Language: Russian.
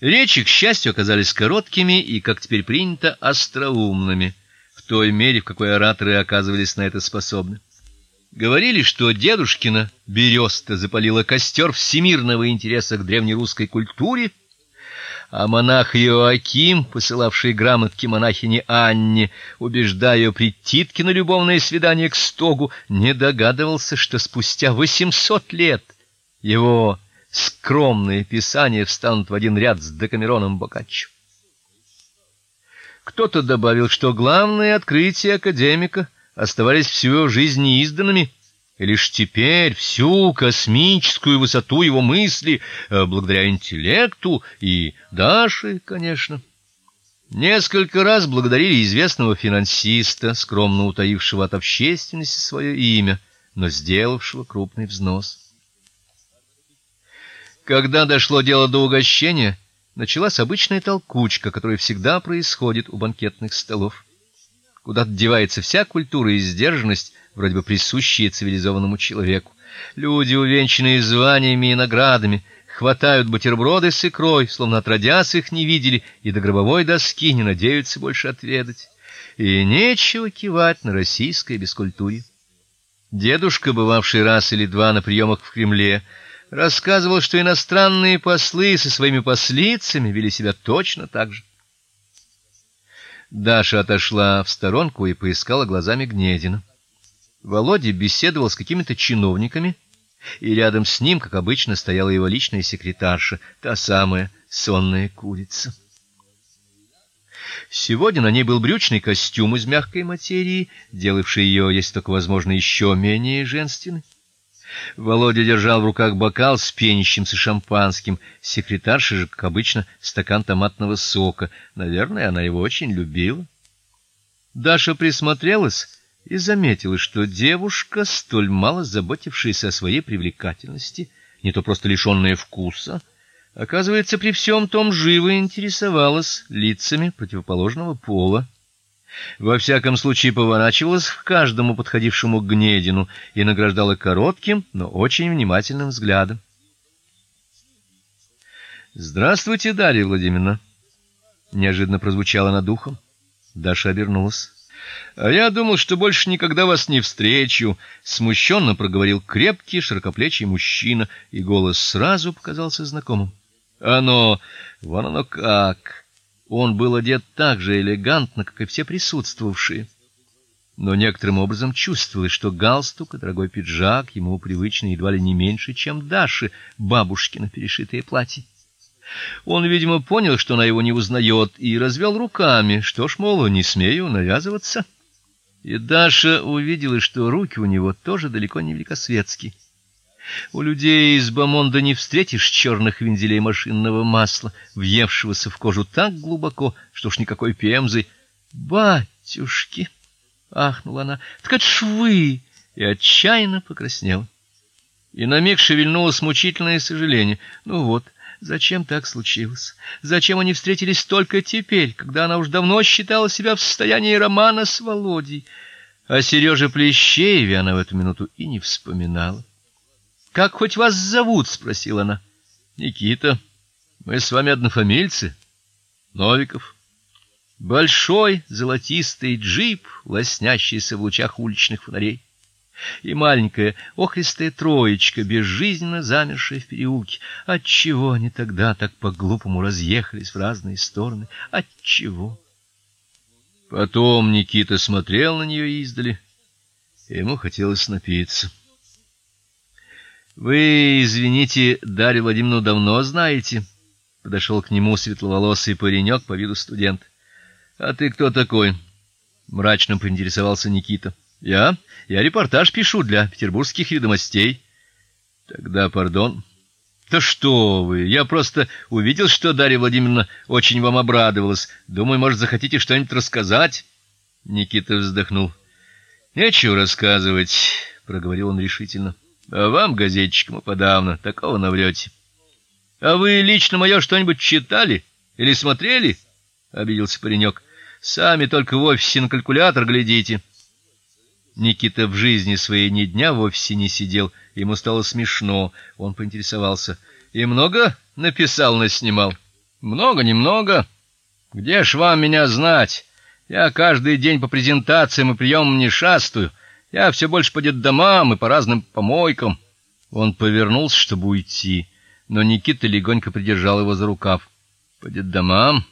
Речи, к счастью, оказались короткими и, как теперь принято, остроумными, в той мере, в какой ораторы оказывались на это способны. Говорили, что дедушкина береста запалила костер всемирного интереса к древнерусской культуре, а монах Иоаким, посылавший грамотки монахине Анне, убеждая ее прийти на любовное свидание к стогу, не догадывался, что спустя 800 лет его скромные писания встанут в один ряд с Декамероном Боккаччо. Кто-то добавил, что главные открытия академика оставались всю его жизнь неизданными, и лишь теперь всю космическую высоту его мысли, э, благодаря интеллекту и Даше, конечно, несколько раз благодарили известного финансиста, скромно утаившего от общественности свое имя, но сделавшего крупный взнос. Когда дошло дело до угощения, началась обычная толкучка, которая всегда происходит у банкетных столов. Куда-то девается вся культура и сдержанность, вроде бы присущие цивилизованному человеку. Люди, увенчанные званиями и наградами, хватают бутерброды с икрой, словно отродясь их не видели, и до гробовой доски не надеются больше отведать. И нечего кивать на российское бескультурье. Дедушка, бывавший раз или два на приемах в Кремле, рассказывал, что иностранные послы со своими послицами вели себя точно так же. Даша отошла в сторонку и поискала глазами Гнедина. Володя беседовал с какими-то чиновниками, и рядом с ним, как обычно, стояла его личная секретарша, та самая сонная курица. Сегодня на ней был брючный костюм из мягкой материи, делавший ее, если только возможно, еще менее женственной. Володя держал в руках бокал с пенящимся шампанским, секретарша же, как обычно, стакан томатного сока. Наверное, она его очень любила. Даша присмотрелась и заметила, что девушка, столь мало заботившаяся о своей привлекательности, не то просто лишенная вкуса, оказывается, при всем том живо интересовалась лицами противоположного пола. Во всяком случае, поворачивалась к каждому подходившему к Гнедину и награждала коротким, но очень внимательным взглядом. Здравствуйте, Дарья Владимировна, неожиданно прозвучало над ухом. Даша обернулась. А я думал, что больше никогда вас не встречу, смущенно проговорил крепкий, широкоплечий мужчина, и голос сразу показался знакомым. Оно, вон оно как. Он был одет так же элегантно, как и все присутствовавшие. Но некоторым образом чувствовалось, что галстук и дорогой пиджак ему привычны едва ли не меньше, чем Даше, бабушкино перешитое платье. Он, видимо, понял, что она его не узнает, и развел руками. Что ж, мол, не смею навязываться. И Даша увидела, что руки у него тоже далеко не великосветские. У людей из Бамонда не встретишь черных вензелей машинного масла, въевшегося в кожу так глубоко, что уж никакой пемзы. Батюшки, ахнула она. Так это швы, и отчаянно покраснела. И на миг шевельнулось мучительное сожаление. Ну вот, Зачем так случилось? Зачем они встретились только теперь, когда она уж давно считала себя в состоянии романа с Володей? О Сереже Плещееве она в эту минуту и не вспоминала. Как хоть вас зовут, спросила она. Никита. Мы с вами однофамильцы. Новиков. Большой золотистый джип, лоснящийся в лучах уличных фонарей и маленькая охристая троечка, безжизненно замершая в переулке. Отчего они тогда так по-глупому разъехались в разные стороны? Отчего? Потом Никита смотрел на нее издали, и ему хотелось напиться. Вы, извините, Дарью Владимировну давно знаете? Подошел к нему светловолосый паренек по виду студент. А ты кто такой? мрачно поинтересовался Никита. Я? Я репортаж пишу для петербургских ведомостей. Тогда, пардон. Да что вы? Я просто увидел, что Дарья Владимировна очень вам обрадовалась. Думаю, может, захотите что-нибудь рассказать. Никита вздохнул. Нечего рассказывать, проговорил он решительно. А вам, газетчикам, подавно такого наврете. А вы лично мое что-нибудь читали или смотрели? обиделся паренек. Сами только в офисе на калькулятор глядите. Никита в жизни своей ни дня в офисе не сидел, ему стало смешно. Он поинтересовался: "И много написал, наснимал?" Много немного. Где ж вам меня знать? Я каждый день по презентациям и приемам не шастаю. Я все больше по детдомам и по разным помойкам. Он повернулся, чтобы уйти, но Никита легонько придержал его за рукав. По детдомам?